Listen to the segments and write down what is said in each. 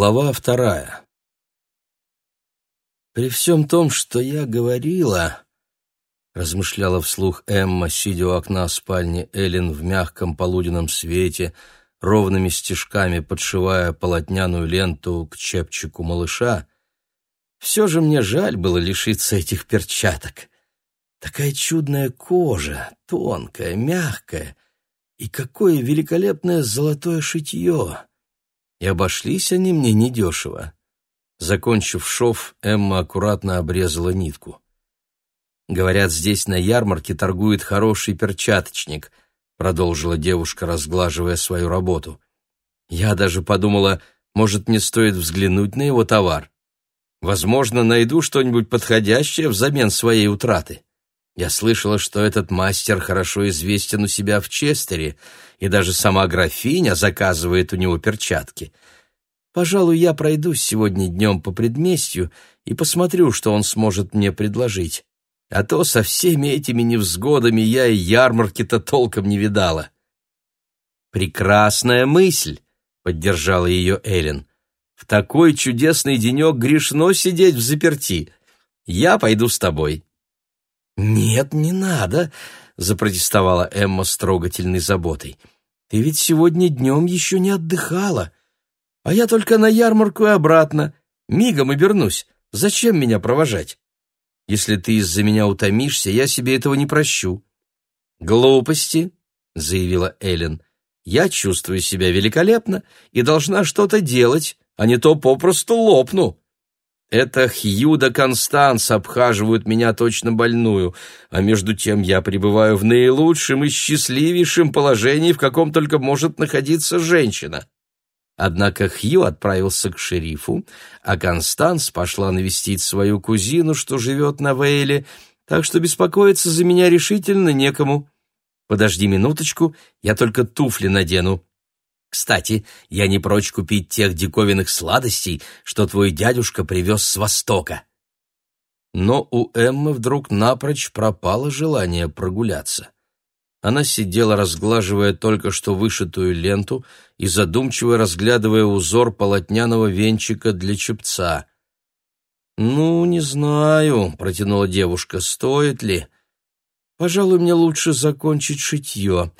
Глава вторая. «При всем том, что я говорила...» — размышляла вслух Эмма, сидя у окна спальни Эллен в мягком полуденном свете, ровными стежками подшивая полотняную ленту к чепчику малыша. «Все же мне жаль было лишиться этих перчаток. Такая чудная кожа, тонкая, мягкая, и какое великолепное золотое шитье!» И обошлись они мне недешево. Закончив шов, Эмма аккуратно обрезала нитку. «Говорят, здесь на ярмарке торгует хороший перчаточник», продолжила девушка, разглаживая свою работу. «Я даже подумала, может, мне стоит взглянуть на его товар. Возможно, найду что-нибудь подходящее взамен своей утраты». Я слышала, что этот мастер хорошо известен у себя в Честере, и даже сама графиня заказывает у него перчатки. Пожалуй, я пройдусь сегодня днем по предместью и посмотрю, что он сможет мне предложить. А то со всеми этими невзгодами я и ярмарки-то толком не видала. «Прекрасная мысль!» — поддержала ее Эллен. «В такой чудесный денек грешно сидеть в заперти. Я пойду с тобой». «Нет, не надо», — запротестовала Эмма с трогательной заботой. «Ты ведь сегодня днем еще не отдыхала, а я только на ярмарку и обратно. Мигом обернусь. Зачем меня провожать? Если ты из-за меня утомишься, я себе этого не прощу». «Глупости», — заявила Эллен. «Я чувствую себя великолепно и должна что-то делать, а не то попросту лопну». Это Хью да Констанс обхаживают меня точно больную, а между тем я пребываю в наилучшем и счастливейшем положении, в каком только может находиться женщина. Однако Хью отправился к шерифу, а Констанс пошла навестить свою кузину, что живет на Вейле, так что беспокоиться за меня решительно некому. Подожди минуточку, я только туфли надену. Кстати, я не прочь купить тех диковинных сладостей, что твой дядюшка привез с Востока. Но у Эммы вдруг напрочь пропало желание прогуляться. Она сидела, разглаживая только что вышитую ленту и задумчиво разглядывая узор полотняного венчика для чепца. «Ну, не знаю», — протянула девушка, — «стоит ли? Пожалуй, мне лучше закончить шитье».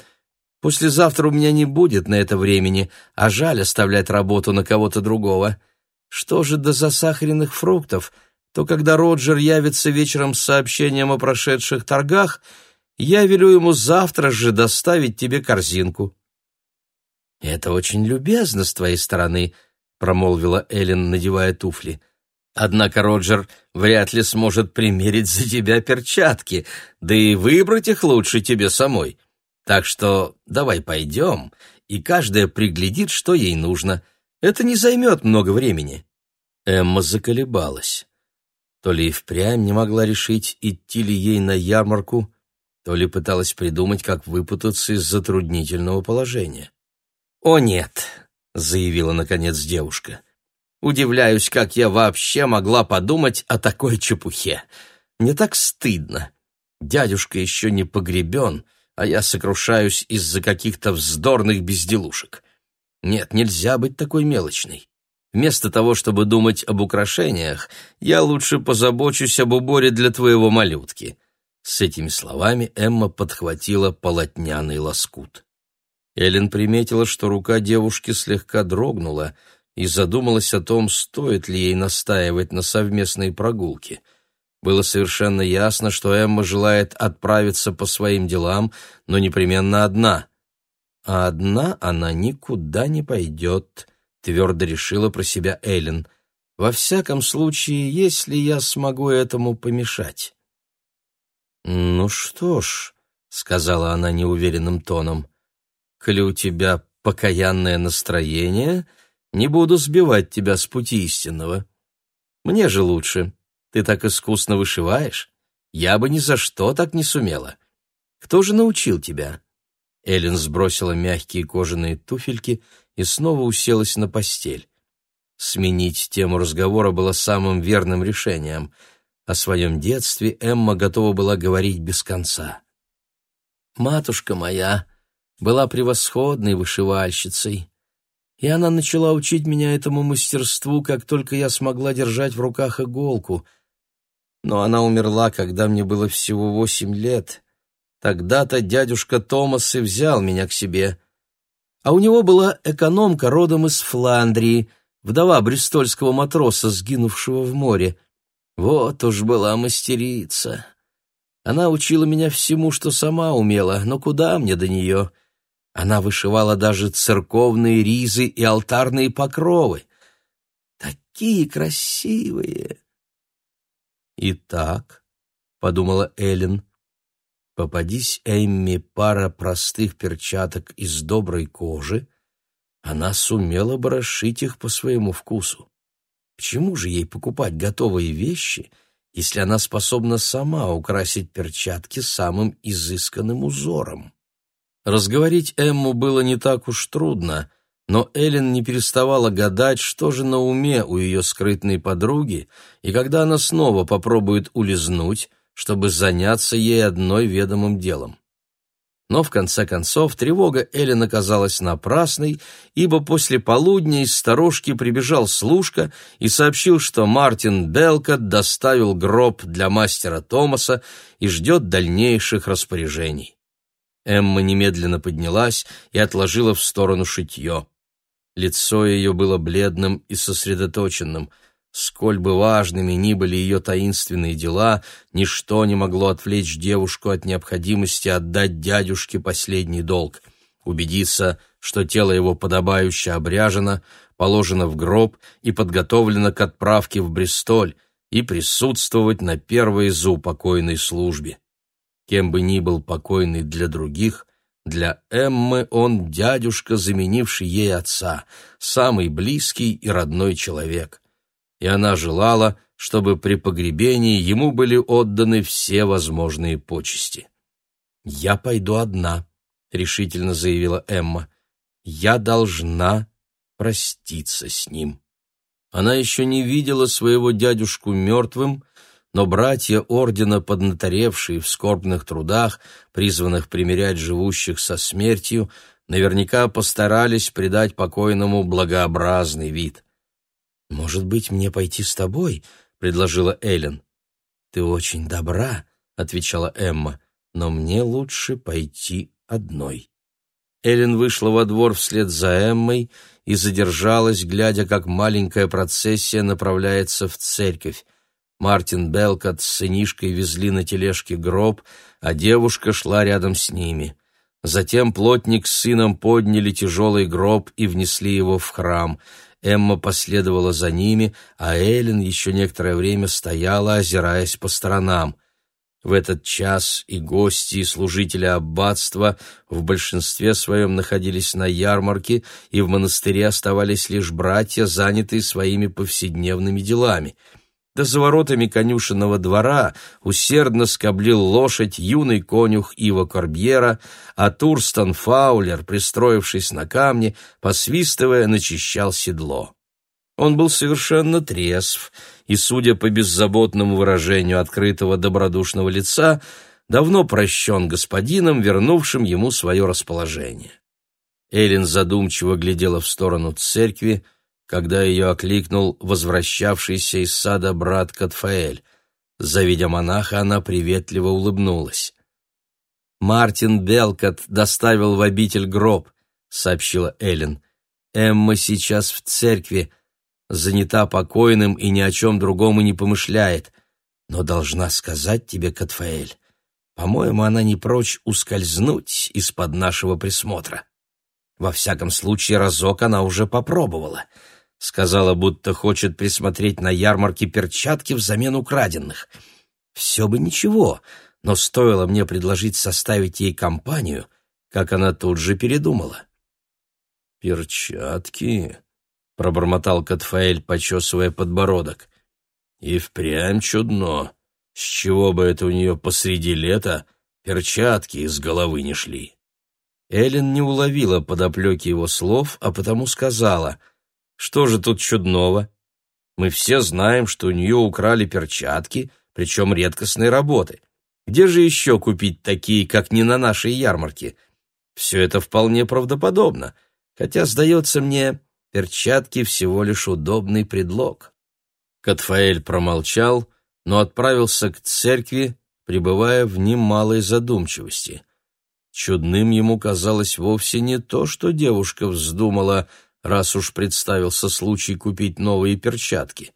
Послезавтра у меня не будет на это времени, а жаль оставлять работу на кого-то другого. Что же до засахаренных фруктов, то когда Роджер явится вечером с сообщением о прошедших торгах, я велю ему завтра же доставить тебе корзинку». «Это очень любезно с твоей стороны», — промолвила Эллен, надевая туфли. «Однако Роджер вряд ли сможет примерить за тебя перчатки, да и выбрать их лучше тебе самой». Так что давай пойдем, и каждая приглядит, что ей нужно. Это не займет много времени». Эмма заколебалась. То ли и впрямь не могла решить, идти ли ей на ярмарку, то ли пыталась придумать, как выпутаться из затруднительного положения. «О нет», — заявила наконец девушка, — «удивляюсь, как я вообще могла подумать о такой чепухе. Мне так стыдно. Дядюшка еще не погребен, — а я сокрушаюсь из-за каких-то вздорных безделушек. Нет, нельзя быть такой мелочной. Вместо того, чтобы думать об украшениях, я лучше позабочусь об уборе для твоего малютки». С этими словами Эмма подхватила полотняный лоскут. Эллен приметила, что рука девушки слегка дрогнула и задумалась о том, стоит ли ей настаивать на совместной прогулке — было совершенно ясно, что Эмма желает отправиться по своим делам, но непременно одна. А одна она никуда не пойдет, твердо решила про себя Эллен. Во всяком случае, если я смогу этому помешать. «Ну что ж», — сказала она неуверенным тоном, — «коли у тебя покаянное настроение, не буду сбивать тебя с пути истинного. Мне же лучше». Ты так искусно вышиваешь. Я бы ни за что так не сумела. Кто же научил тебя?» Эллен сбросила мягкие кожаные туфельки и снова уселась на постель. Сменить тему разговора было самым верным решением. О своем детстве Эмма готова была говорить без конца. «Матушка моя была превосходной вышивальщицей. и она начала учить меня этому мастерству, как только я смогла держать в руках иголку. Но она умерла, когда мне было всего восемь лет. Тогда-то дядюшка Томас и взял меня к себе. А у него была экономка родом из Фландрии, вдова брестольского матроса, сгинувшего в море. Вот уж была мастерица. Она учила меня всему, что сама умела, но куда мне до нее? Она вышивала даже церковные ризы и алтарные покровы. Такие красивые! «Итак», — подумала Эллен, — «попадись Эмми пара простых перчаток из доброй кожи, она сумела бы расшить их по своему вкусу. Почему же ей покупать готовые вещи, если она способна сама украсить перчатки самым изысканным узором?» Разговорить Эмму было не так уж трудно, но Эллен не переставала гадать, что же на уме у ее скрытной подруги, и когда она снова попробует улизнуть, чтобы заняться ей одной ведомым делом. Но в конце концов тревога Эллен оказалась напрасной, ибо после полудня из сторожки прибежал служка и сообщил, что Мартин Белкот доставил гроб для мастера Томаса и ждет дальнейших распоряжений. Эмма немедленно поднялась и отложила в сторону шитье. Лицо ее было бледным и сосредоточенным. Сколь бы важными ни были ее таинственные дела, ничто не могло отвлечь девушку от необходимости отдать дядюшке последний долг — убедиться, что тело его подобающе обряжено, положено в гроб и подготовлено к отправке в Бристоль, и присутствовать на первой заупокойной службе. Кем бы ни был покойный для других, для Эммы он дядюшка, заменивший ей отца, самый близкий и родной человек. И она желала, чтобы при погребении ему были отданы все возможные почести. «Я пойду одна», — решительно заявила Эмма. «Я должна проститься с ним». Она еще не видела своего дядюшку мертвым, но братья ордена, поднаторевшие в скорбных трудах, призванных примирять живущих со смертью, наверняка постарались придать покойному благообразный вид. «Может быть, мне пойти с тобой?» — предложила Эллен. «Ты очень добра», — отвечала Эмма, — «но мне лучше пойти одной». Эллен вышла во двор вслед за Эммой и задержалась, глядя, как маленькая процессия направляется в церковь. Мартин Белкот с сынишкой везли на тележке гроб, а девушка шла рядом с ними. Затем плотник с сыном подняли тяжелый гроб и внесли его в храм. Эмма последовала за ними, а Эллен еще некоторое время стояла, озираясь по сторонам. В этот час и гости, и служители аббатства в большинстве своем находились на ярмарке, и в монастыре оставались лишь братья, занятые своими повседневными делами — да за воротами конюшенного двора усердно скоблил лошадь юный конюх Ива Корбьера, а Турстон Фаулер, пристроившись на камне, посвистывая, начищал седло. Он был совершенно трезв, и, судя по беззаботному выражению открытого добродушного лица, давно прощен господином, вернувшим ему свое расположение. Эллен задумчиво глядела в сторону церкви, когда ее окликнул возвращавшийся из сада брат Катфаэль. Завидя монаха, она приветливо улыбнулась. «Мартин Белкот доставил в обитель гроб», — сообщила Эллен. «Эмма сейчас в церкви, занята покойным и ни о чем другом и не помышляет. Но должна сказать тебе, Катфаэль, по-моему, она не прочь ускользнуть из-под нашего присмотра. Во всяком случае, разок она уже попробовала — Сказала, будто хочет присмотреть на ярмарке перчатки взамен украденных. Все бы ничего, но стоило мне предложить составить ей компанию, как она тут же передумала. «Перчатки?» — пробормотал Катфаэль, почесывая подбородок. «И впрямь чудно. С чего бы это у нее посреди лета перчатки из головы не шли?» Эллен не уловила подоплеки его слов, а потому сказала — что же тут чудного? Мы все знаем, что у нее украли перчатки, причем редкостной работы. Где же еще купить такие, как не на нашей ярмарке? Все это вполне правдоподобно, хотя, сдается мне, перчатки всего лишь удобный предлог. Катфаэль промолчал, но отправился к церкви, пребывая в немалой задумчивости. Чудным ему казалось вовсе не то, что девушка вздумала, раз уж представился случай купить новые перчатки.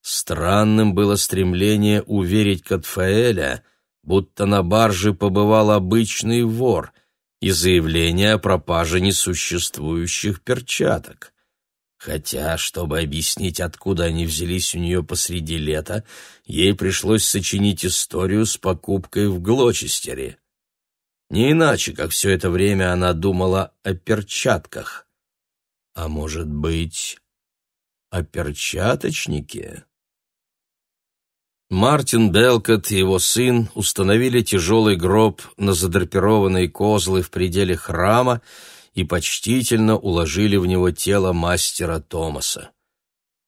Странным было стремление уверить Катфаэля, будто на барже побывал обычный вор, и заявление о пропаже несуществующих перчаток. Хотя, чтобы объяснить, откуда они взялись у нее посреди лета, ей пришлось сочинить историю с покупкой в Глочестере. Не иначе, как все это время она думала о перчатках. А может быть, о перчаточнике? Мартин Белкот и его сын установили тяжелый гроб на задрапированные козлы в пределе храма и почтительно уложили в него тело мастера Томаса.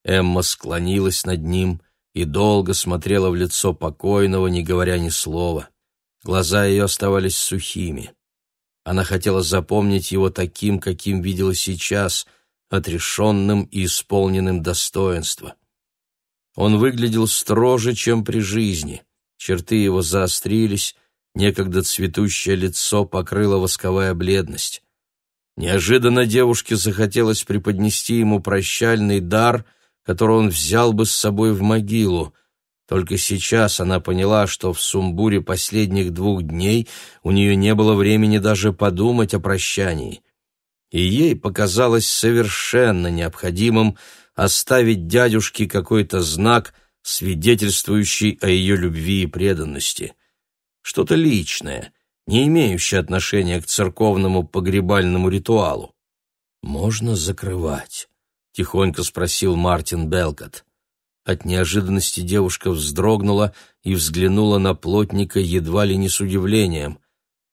Эмма склонилась над ним и долго смотрела в лицо покойного, не говоря ни слова. Глаза ее оставались сухими. Она хотела запомнить его таким, каким видела сейчас, отрешенным и исполненным достоинства. Он выглядел строже, чем при жизни. Черты его заострились, некогда цветущее лицо покрыло восковая бледность. Неожиданно девушке захотелось преподнести ему прощальный дар, который он взял бы с собой в могилу — только сейчас она поняла, что в сумбуре последних двух дней у нее не было времени даже подумать о прощании. И ей показалось совершенно необходимым оставить дядюшке какой-то знак, свидетельствующий о ее любви и преданности. Что-то личное, не имеющее отношения к церковному погребальному ритуалу. «Можно закрывать?» — тихонько спросил Мартин Белкот. От неожиданности девушка вздрогнула и взглянула на плотника едва ли не с удивлением.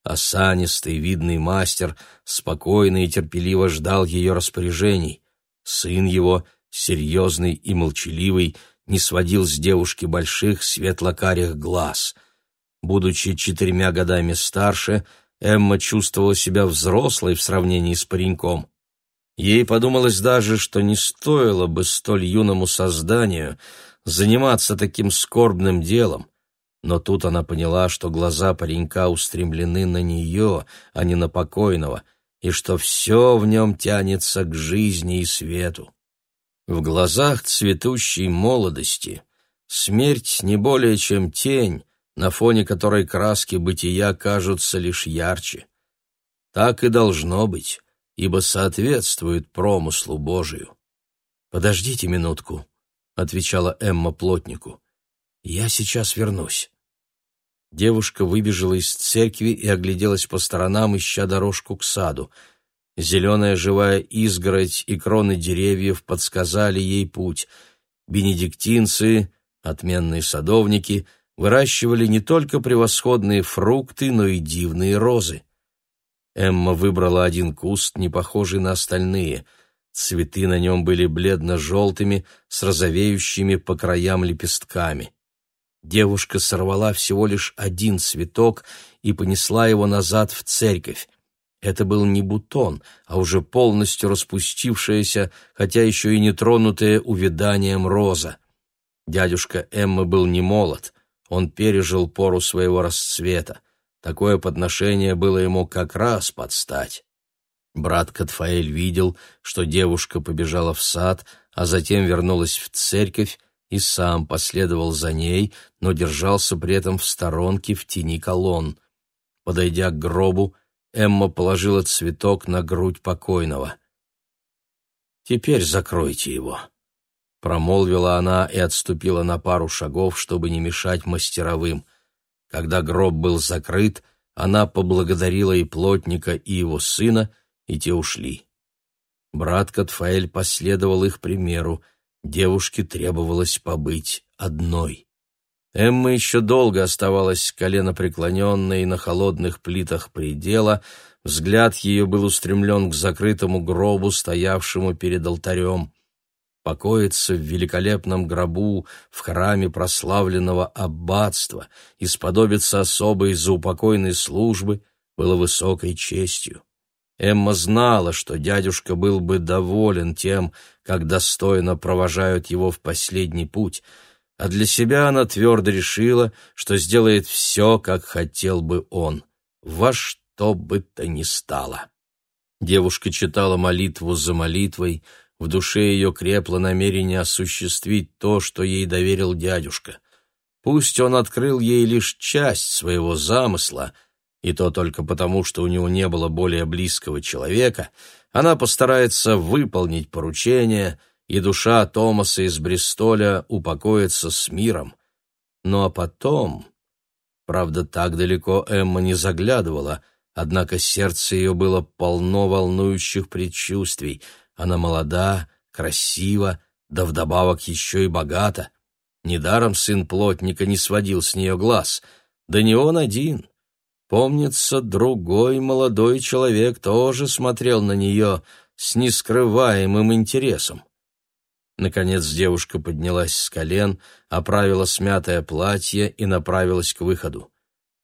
Осанистый, видный мастер спокойно и терпеливо ждал ее распоряжений. Сын его, серьезный и молчаливый, не сводил с девушки больших светлокарих глаз. Будучи четырьмя годами старше, Эмма чувствовала себя взрослой в сравнении с пареньком. Ей подумалось даже, что не стоило бы столь юному созданию заниматься таким скорбным делом, но тут она поняла, что глаза паренька устремлены на нее, а не на покойного, и что все в нем тянется к жизни и свету. В глазах цветущей молодости смерть не более чем тень, на фоне которой краски бытия кажутся лишь ярче. Так и должно быть ибо соответствует промыслу Божию. «Подождите минутку», — отвечала Эмма плотнику. «Я сейчас вернусь». Девушка выбежала из церкви и огляделась по сторонам, ища дорожку к саду. Зеленая живая изгородь и кроны деревьев подсказали ей путь. Бенедиктинцы, отменные садовники, выращивали не только превосходные фрукты, но и дивные розы. Эмма выбрала один куст, не похожий на остальные. Цветы на нем были бледно-желтыми, с розовеющими по краям лепестками. Девушка сорвала всего лишь один цветок и понесла его назад в церковь. Это был не бутон, а уже полностью распустившаяся, хотя еще и не тронутая увяданием роза. Дядюшка Эммы был не молод, он пережил пору своего расцвета. Такое подношение было ему как раз под стать. Брат Катфаэль видел, что девушка побежала в сад, а затем вернулась в церковь и сам последовал за ней, но держался при этом в сторонке в тени колонн. Подойдя к гробу, Эмма положила цветок на грудь покойного. «Теперь закройте его», — промолвила она и отступила на пару шагов, чтобы не мешать мастеровым. Когда гроб был закрыт, она поблагодарила и плотника, и его сына, и те ушли. Брат Катфаэль последовал их примеру. Девушке требовалось побыть одной. Эмма еще долго оставалась коленопреклоненной на холодных плитах предела, взгляд ее был устремлен к закрытому гробу, стоявшему перед алтарем покоиться в великолепном гробу в храме прославленного аббатства и сподобиться особой заупокойной службы было высокой честью. Эмма знала, что дядюшка был бы доволен тем, как достойно провожают его в последний путь, а для себя она твердо решила, что сделает все, как хотел бы он, во что бы то ни стало. Девушка читала молитву за молитвой, в душе ее крепло намерение осуществить то, что ей доверил дядюшка. Пусть он открыл ей лишь часть своего замысла, и то только потому, что у него не было более близкого человека, она постарается выполнить поручение, и душа Томаса из Бристоля упокоится с миром. Ну а потом... Правда, так далеко Эмма не заглядывала, однако сердце ее было полно волнующих предчувствий. Она молода, красива, да вдобавок еще и богата. Недаром сын плотника не сводил с нее глаз. Да не он один. Помнится, другой молодой человек тоже смотрел на нее с нескрываемым интересом. Наконец девушка поднялась с колен, оправила смятое платье и направилась к выходу.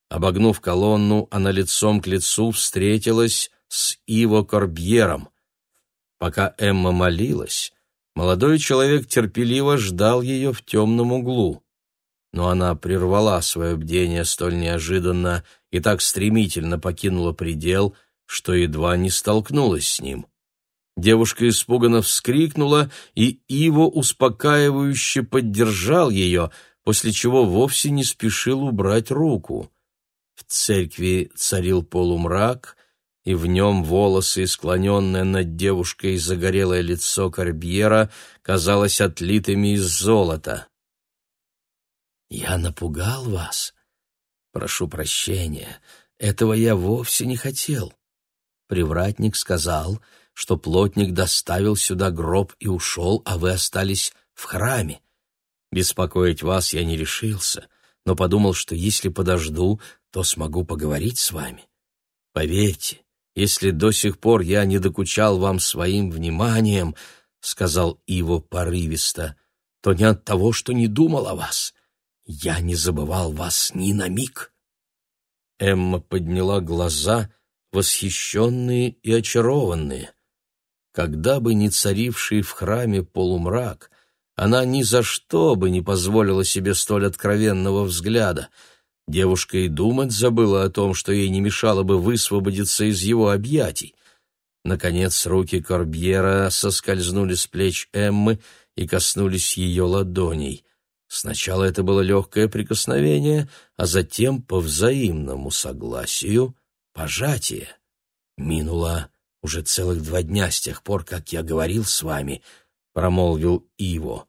Обогнув колонну, она лицом к лицу встретилась с Иво Корбьером. Пока Эмма молилась, молодой человек терпеливо ждал ее в темном углу. Но она прервала свое бдение столь неожиданно и так стремительно покинула предел, что едва не столкнулась с ним. Девушка испуганно вскрикнула, и Иво успокаивающе поддержал ее, после чего вовсе не спешил убрать руку. В церкви царил полумрак, и в нем волосы, склоненное над девушкой загорелое лицо Корбьера, казалось отлитыми из золота. «Я напугал вас? Прошу прощения, этого я вовсе не хотел». Привратник сказал, что плотник доставил сюда гроб и ушел, а вы остались в храме. Беспокоить вас я не решился, но подумал, что если подожду, то смогу поговорить с вами. Поверьте, если до сих пор я не докучал вам своим вниманием, — сказал Иво порывисто, — то не от того, что не думал о вас. Я не забывал вас ни на миг. Эмма подняла глаза, восхищенные и очарованные. Когда бы ни царивший в храме полумрак, она ни за что бы не позволила себе столь откровенного взгляда. Девушка и думать забыла о том, что ей не мешало бы высвободиться из его объятий. Наконец руки Корбьера соскользнули с плеч Эммы и коснулись ее ладоней. Сначала это было легкое прикосновение, а затем, по взаимному согласию, пожатие. Минуло уже целых два дня с тех пор, как я говорил с вами, — промолвил Иво.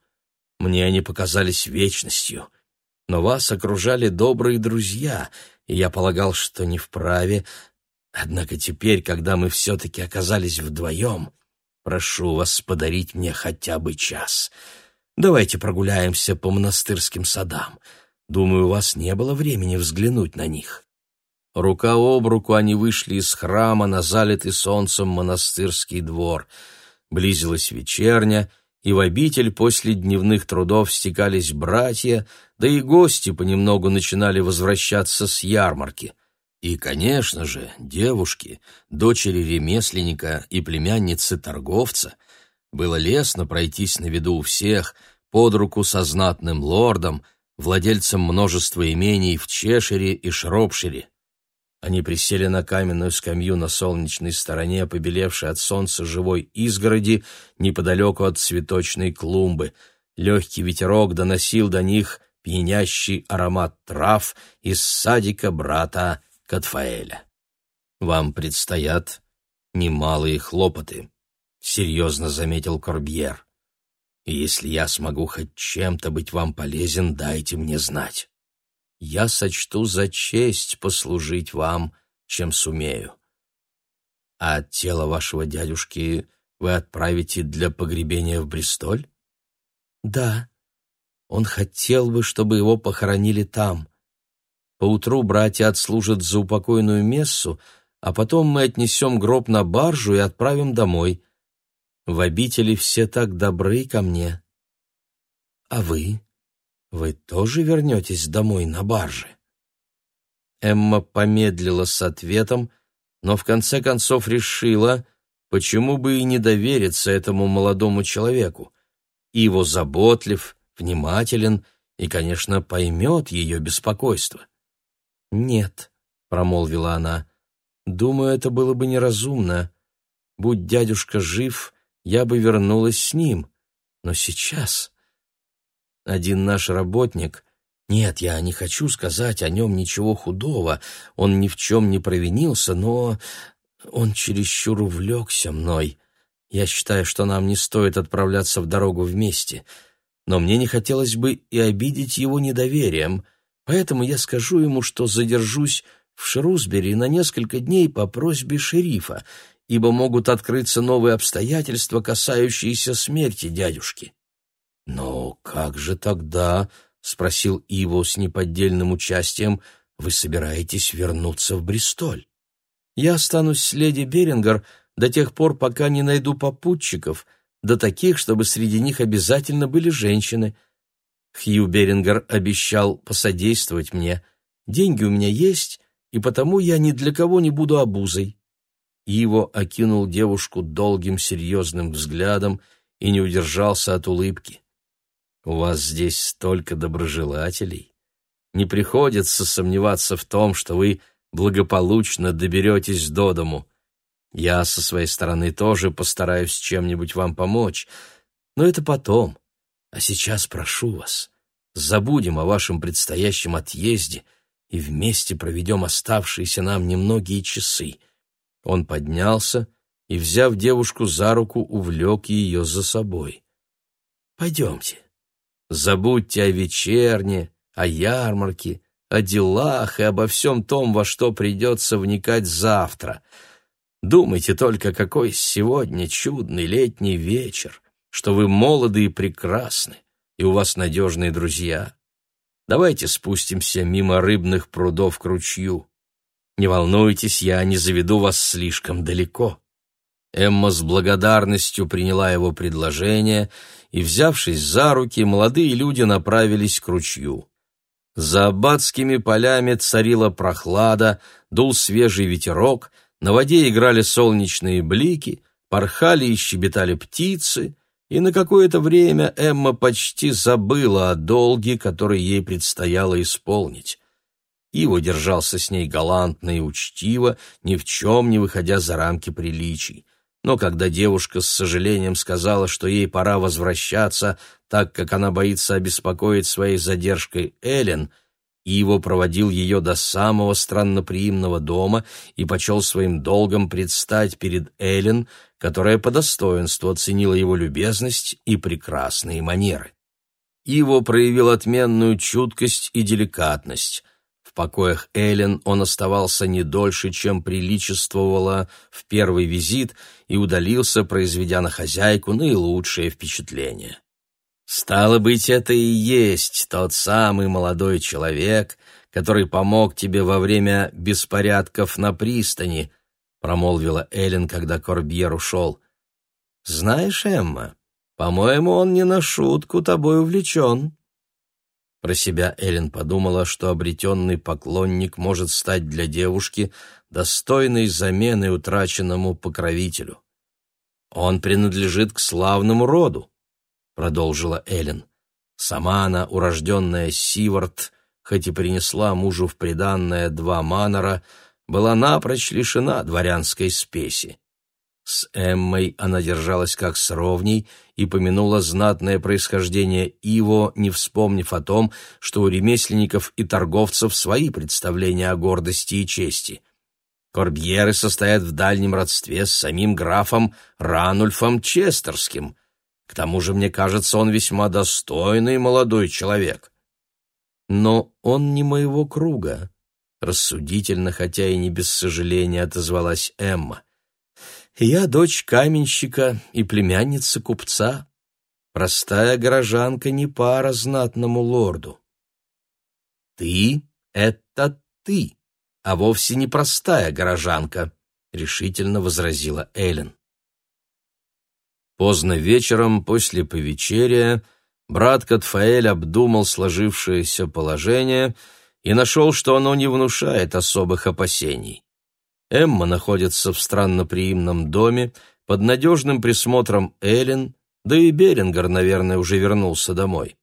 Мне они показались вечностью, но вас окружали добрые друзья, и я полагал, что не вправе. Однако теперь, когда мы все-таки оказались вдвоем, прошу вас подарить мне хотя бы час. Давайте прогуляемся по монастырским садам. Думаю, у вас не было времени взглянуть на них. Рука об руку они вышли из храма на залитый солнцем монастырский двор. Близилась вечерня, и в обитель после дневных трудов стекались братья, да и гости понемногу начинали возвращаться с ярмарки. И, конечно же, девушки, дочери ремесленника и племянницы торговца, было лестно пройтись на виду у всех, под руку со знатным лордом, владельцем множества имений в Чешире и Шропшире. Они присели на каменную скамью на солнечной стороне, побелевшей от солнца живой изгороди, неподалеку от цветочной клумбы. Легкий ветерок доносил до них пьянящий аромат трав из садика брата Катфаэля. «Вам предстоят немалые хлопоты», — серьезно заметил Корбьер. «И если я смогу хоть чем-то быть вам полезен, дайте мне знать» я сочту за честь послужить вам, чем сумею. А тело вашего дядюшки вы отправите для погребения в Бристоль? Да. Он хотел бы, чтобы его похоронили там. Поутру братья отслужат за упокойную мессу, а потом мы отнесем гроб на баржу и отправим домой. В обители все так добры ко мне. А вы? Вы тоже вернетесь домой на барже?» Эмма помедлила с ответом, но в конце концов решила, почему бы и не довериться этому молодому человеку. Иво заботлив, внимателен и, конечно, поймет ее беспокойство. «Нет», — промолвила она, — «думаю, это было бы неразумно. Будь дядюшка жив, я бы вернулась с ним. Но сейчас...» Один наш работник... Нет, я не хочу сказать о нем ничего худого, он ни в чем не провинился, но он чересчур увлекся мной. Я считаю, что нам не стоит отправляться в дорогу вместе, но мне не хотелось бы и обидеть его недоверием, поэтому я скажу ему, что задержусь в Шрусбери на несколько дней по просьбе шерифа, ибо могут открыться новые обстоятельства, касающиеся смерти дядюшки. «Но как же тогда?» — спросил Иво с неподдельным участием. «Вы собираетесь вернуться в Бристоль?» «Я останусь с леди Берингер до тех пор, пока не найду попутчиков, до таких, чтобы среди них обязательно были женщины». Хью Берингер обещал посодействовать мне. Деньги у меня есть, и потому я ни для кого не буду обузой. Иво окинул девушку долгим серьезным взглядом и не удержался от улыбки. У вас здесь столько доброжелателей. Не приходится сомневаться в том, что вы благополучно доберетесь до дому. Я со своей стороны тоже постараюсь чем-нибудь вам помочь, но это потом. А сейчас прошу вас, забудем о вашем предстоящем отъезде и вместе проведем оставшиеся нам немногие часы. Он поднялся и, взяв девушку за руку, увлек ее за собой. Пойдемте. Забудьте о вечерне, о ярмарке, о делах и обо всем том, во что придется вникать завтра. Думайте только, какой сегодня чудный летний вечер, что вы молоды и прекрасны, и у вас надежные друзья. Давайте спустимся мимо рыбных прудов к ручью. Не волнуйтесь, я не заведу вас слишком далеко. Эмма с благодарностью приняла его предложение, и, взявшись за руки, молодые люди направились к ручью. За аббатскими полями царила прохлада, дул свежий ветерок, на воде играли солнечные блики, порхали и щебетали птицы, и на какое-то время Эмма почти забыла о долге, который ей предстояло исполнить. Иво держался с ней галантно и учтиво, ни в чем не выходя за рамки приличий но когда девушка с сожалением сказала, что ей пора возвращаться, так как она боится обеспокоить своей задержкой Эллен, и его проводил ее до самого странноприимного дома и почел своим долгом предстать перед Эллен, которая по достоинству оценила его любезность и прекрасные манеры. Иво проявил отменную чуткость и деликатность, покоях Эллен он оставался не дольше, чем приличествовало в первый визит, и удалился, произведя на хозяйку наилучшее впечатление. «Стало быть, это и есть тот самый молодой человек, который помог тебе во время беспорядков на пристани», промолвила Эллен, когда Корбьер ушел. «Знаешь, Эмма, по-моему, он не на шутку тобой увлечен». Про себя Эллен подумала, что обретенный поклонник может стать для девушки достойной заменой утраченному покровителю. «Он принадлежит к славному роду», — продолжила Эллен. Сама она, урожденная Сивард, хоть и принесла мужу в приданное два манора, была напрочь лишена дворянской спеси. С Эммой она держалась как с ровней и помянула знатное происхождение Иво, не вспомнив о том, что у ремесленников и торговцев свои представления о гордости и чести. Корбьеры состоят в дальнем родстве с самим графом Ранульфом Честерским. К тому же, мне кажется, он весьма достойный молодой человек. Но он не моего круга, рассудительно, хотя и не без сожаления отозвалась Эмма. Я дочь каменщика и племянница купца. Простая горожанка не пара знатному лорду. Ты — это ты, а вовсе не простая горожанка, — решительно возразила Эллен. Поздно вечером, после повечерия, брат Катфаэль обдумал сложившееся положение и нашел, что оно не внушает особых опасений. Эмма находится в странноприимном доме под надежным присмотром Эллен, да и Берингер, наверное, уже вернулся домой.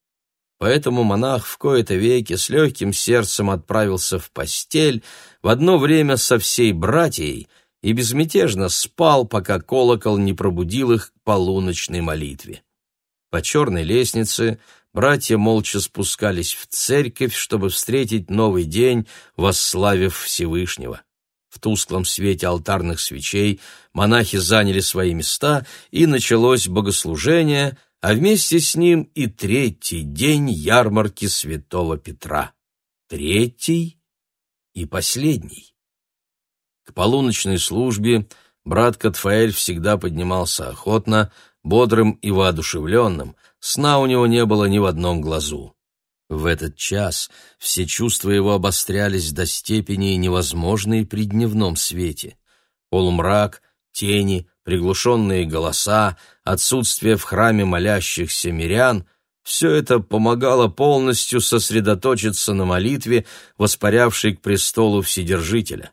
Поэтому монах в кои-то веки с легким сердцем отправился в постель в одно время со всей братьей и безмятежно спал, пока колокол не пробудил их к полуночной молитве. По черной лестнице братья молча спускались в церковь, чтобы встретить новый день, восславив Всевышнего. В тусклом свете алтарных свечей монахи заняли свои места, и началось богослужение, а вместе с ним и третий день ярмарки святого Петра. Третий и последний. К полуночной службе брат Катфаэль всегда поднимался охотно, бодрым и воодушевленным, сна у него не было ни в одном глазу. В этот час все чувства его обострялись до степени невозможной при дневном свете. Полумрак, тени, приглушенные голоса, отсутствие в храме молящихся мирян — все это помогало полностью сосредоточиться на молитве, воспарявшей к престолу Вседержителя.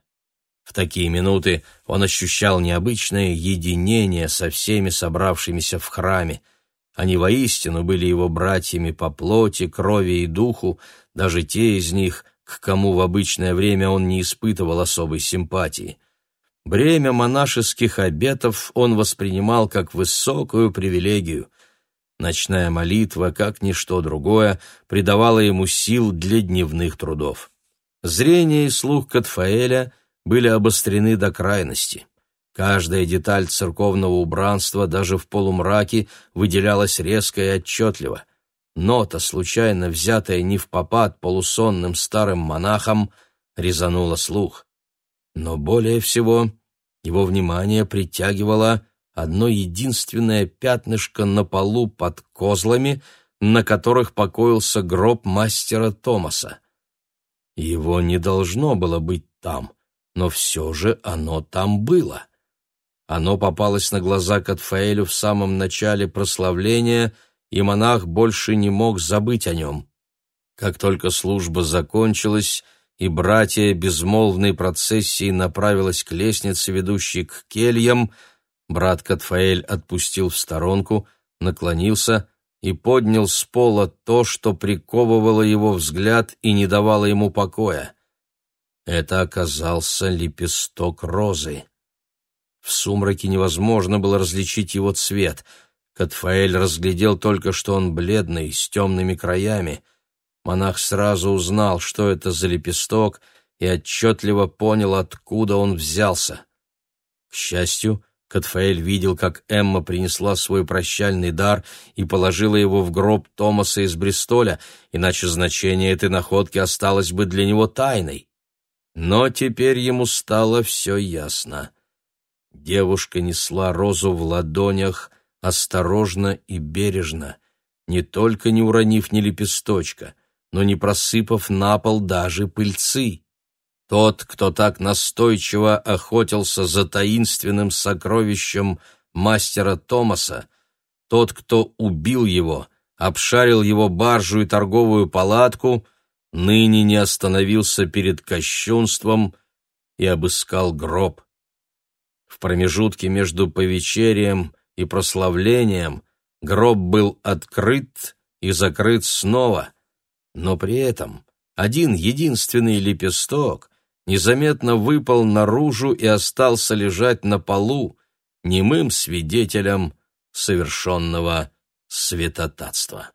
В такие минуты он ощущал необычное единение со всеми собравшимися в храме — они воистину были его братьями по плоти, крови и духу, даже те из них, к кому в обычное время он не испытывал особой симпатии. Бремя монашеских обетов он воспринимал как высокую привилегию. Ночная молитва, как ничто другое, придавала ему сил для дневных трудов. Зрение и слух Катфаэля были обострены до крайности. Каждая деталь церковного убранства даже в полумраке выделялась резко и отчетливо. Нота, случайно взятая не в попад полусонным старым монахом, резанула слух. Но более всего его внимание притягивало одно единственное пятнышко на полу под козлами, на которых покоился гроб мастера Томаса. Его не должно было быть там, но все же оно там было. Оно попалось на глаза Катфаэлю в самом начале прославления, и монах больше не мог забыть о нем. Как только служба закончилась, и братья безмолвной процессии направилась к лестнице, ведущей к кельям, брат Катфаэль отпустил в сторонку, наклонился и поднял с пола то, что приковывало его взгляд и не давало ему покоя. Это оказался лепесток розы. В сумраке невозможно было различить его цвет. Катфаэль разглядел только, что он бледный, с темными краями. Монах сразу узнал, что это за лепесток, и отчетливо понял, откуда он взялся. К счастью, Катфаэль видел, как Эмма принесла свой прощальный дар и положила его в гроб Томаса из Бристоля, иначе значение этой находки осталось бы для него тайной. Но теперь ему стало все ясно. Девушка несла розу в ладонях, осторожно и бережно, не только не уронив ни лепесточка, но не просыпав на пол даже пыльцы. Тот, кто так настойчиво охотился за таинственным сокровищем мастера Томаса, тот, кто убил его, обшарил его баржу и торговую палатку, ныне не остановился перед кощунством и обыскал гроб. В промежутке между повечерием и прославлением гроб был открыт и закрыт снова, но при этом один единственный лепесток незаметно выпал наружу и остался лежать на полу, немым свидетелем совершенного святотатства.